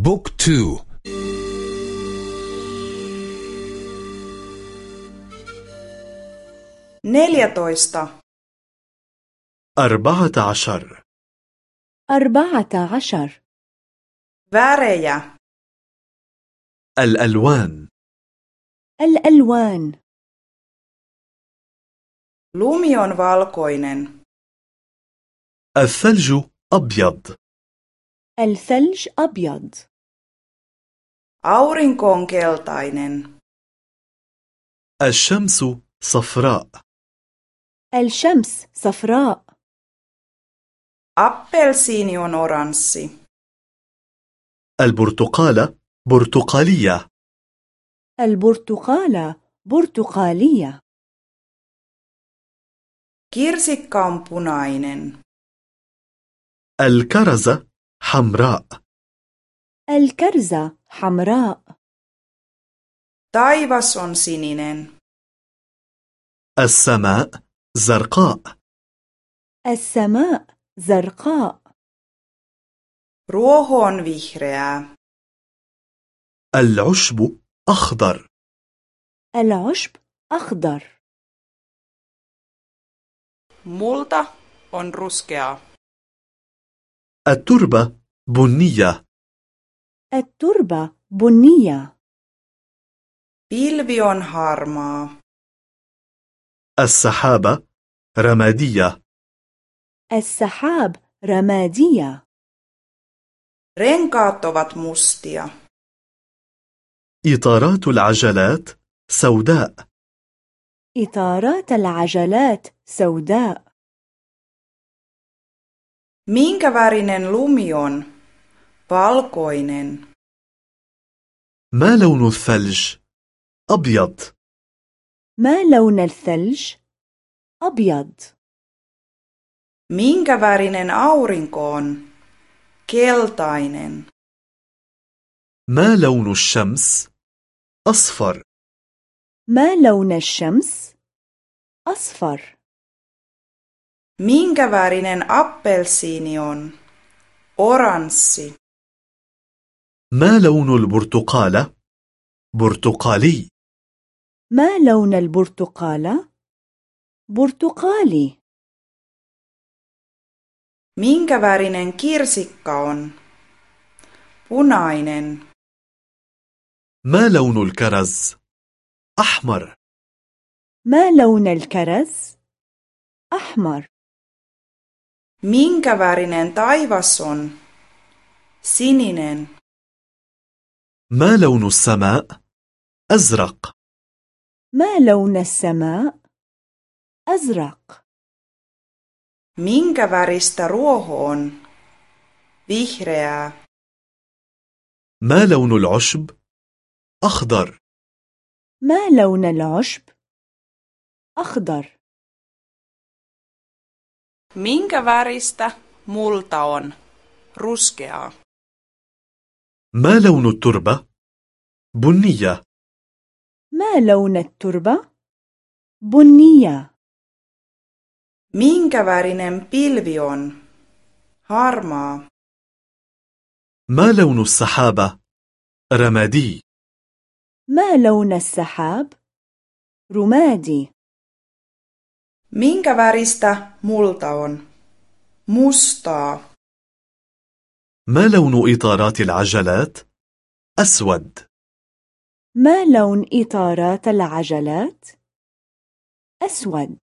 بوك تو. neljätoista أربعة عشر. أربعة عشر. Värejä الألوان. الألوان. On valkoinen. الثلج أبيض. الثلج أبيض. Aurinko on keltainen الشمس صفراء. الشمس صفراء. Appelsiini on oranssi. البرتقالة برتقالية. البرتقالة برتقالية. Kirsikka on punainen. الكرزة حمراء. الكرزة حمراء. Taivas on sininen. السماء زرقاء. السماء زرقاء. Ruoho on vihreää. العشب أخضر. العشب أخضر. Multa on ruskeaa. التربة بنية. التربة بنية. Pilvi on harmaa السحابة رمادية. السحاب رمادية. Renkaat ovat mustia. إطارات العجلات سوداء. إطارات العجلات سوداء. Minkä värinen lumi on valkoinen ما لون الثلج؟ أبيض ما لون الثلج؟ أبيض minkä värinen aurinko on keltainen ما لون الشمس؟ أصفر ما لون الشمس؟ أصفر minkä värinen appelsiini on oranssi ما لون البرتقالة؟ برتقالي ما لون البرتقالة؟ برتقالي minkä värinen kirsikka on punainen ما لون الكرز؟ أحمر ما لون الكرز؟ أحمر minkä värinen taivas on sininen ما لون السماء؟ أزرق ما لون السماء؟ أزرق minkä väristä ruoho on vihreää ما لون العشب؟ أخضر ما لون العشب؟ أخضر minkä väristä multa on ruskeaa ما لون التربة؟ بنية ما لون التربة؟ بنية minkä värinen pilvi on harmaa ما لون السحابة؟ رمادي ما لون السحاب؟ رمادي minkä väristä multa on mustaa ما لون إطارات العجلات؟ أسود ما لون إطارات العجلات؟ أسود